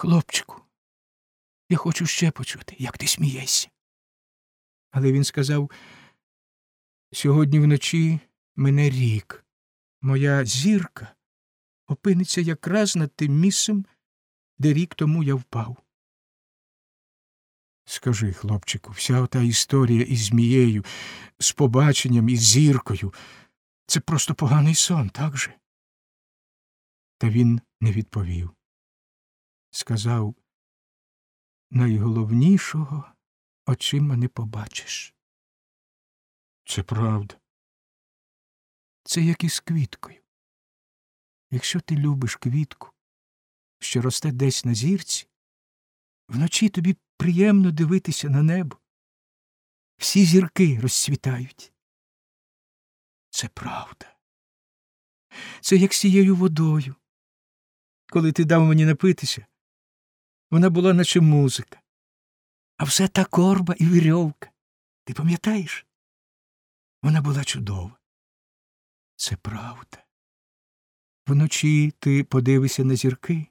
Хлопчику, я хочу ще почути, як ти смієшся. Але він сказав сьогодні вночі мене рік, моя зірка опиниться якраз над тим місцем, де рік тому я впав. Скажи, хлопчику, вся ота історія із змією, з побаченням із зіркою це просто поганий сон, так же? Та він не відповів. Сказав найголовнішого очима не побачиш. Це правда. Це як із квіткою. Якщо ти любиш квітку, що росте десь на зірці, вночі тобі приємно дивитися на небо. Всі зірки розцвітають. Це правда. Це як з цією водою. Коли ти дав мені напитися, вона була наче музика, а все та корба і вірьовка. Ти пам'ятаєш? Вона була чудова. Це правда. Вночі ти подивишся на зірки.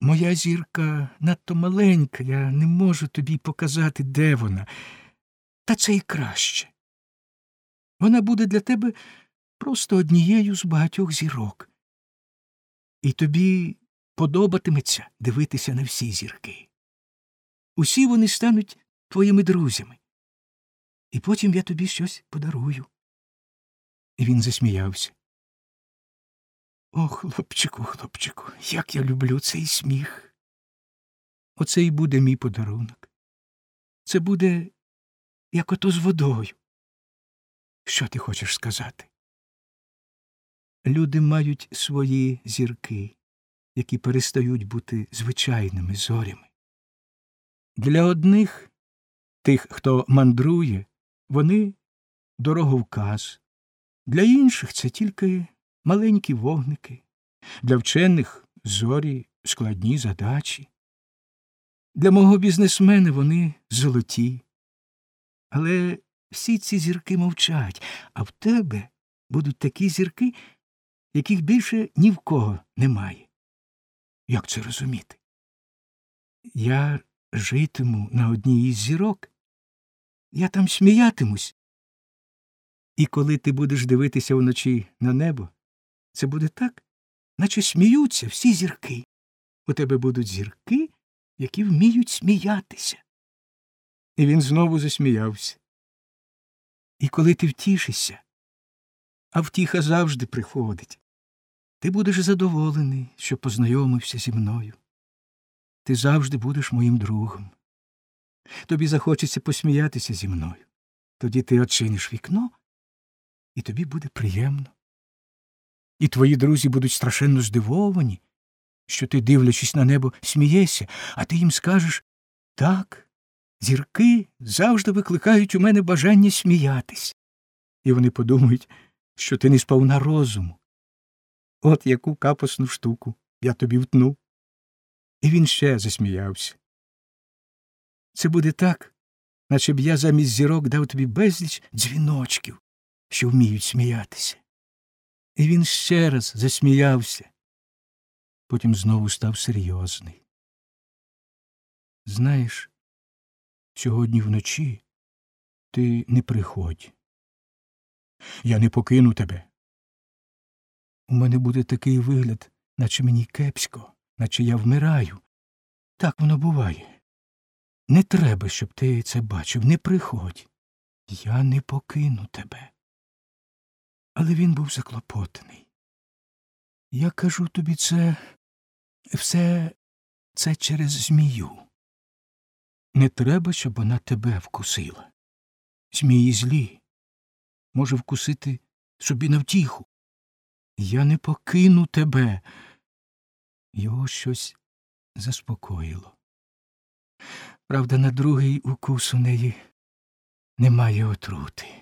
Моя зірка надто маленька, я не можу тобі показати, де вона. Та це і краще. Вона буде для тебе просто однією з багатьох зірок. І тобі подобатиметься дивитися на всі зірки. Усі вони стануть твоїми друзями. І потім я тобі щось подарую. І він засміявся. О, хлопчику, хлопчику, як я люблю цей сміх. Оце і буде мій подарунок. Це буде як ото з водою. Що ти хочеш сказати? Люди мають свої зірки, які перестають бути звичайними зорями. Для одних, тих, хто мандрує, вони дороговказ, для інших це тільки маленькі вогники, для вчених зорі складні задачі. Для мого бізнесмена вони золоті. Але всі ці зірки мовчать, а в тебе будуть такі зірки, яких більше ні в кого немає. Як це розуміти? Я житиму на одній із зірок, я там сміятимусь. І коли ти будеш дивитися вночі на небо, це буде так, наче сміються всі зірки. У тебе будуть зірки, які вміють сміятися. І він знову засміявся. І коли ти втішишся, а втіха завжди приходить, ти будеш задоволений, що познайомився зі мною. Ти завжди будеш моїм другом. Тобі захочеться посміятися зі мною. Тоді ти очиниш вікно, і тобі буде приємно. І твої друзі будуть страшенно здивовані, що ти, дивлячись на небо, смієшся, а ти їм скажеш так, зірки завжди викликають у мене бажання сміятись. І вони подумають, що ти не сповна розуму. От яку капосну штуку я тобі втну. І він ще засміявся. Це буде так, наче б я замість зірок дав тобі безліч дзвіночків, що вміють сміятися. І він ще раз засміявся. Потім знову став серйозний. Знаєш, сьогодні вночі ти не приходь. Я не покину тебе. У мене буде такий вигляд, наче мені кепсько, наче я вмираю. Так воно буває. Не треба, щоб ти це бачив, не приходь. Я не покину тебе. Але він був заклопотаний. Я кажу тобі це все це через змію. Не треба, щоб вона тебе вкусила. Змії злі. Може вкусити собі на втіху. Я не покину тебе. Його щось заспокоїло. Правда, на другий укус у неї немає отрути.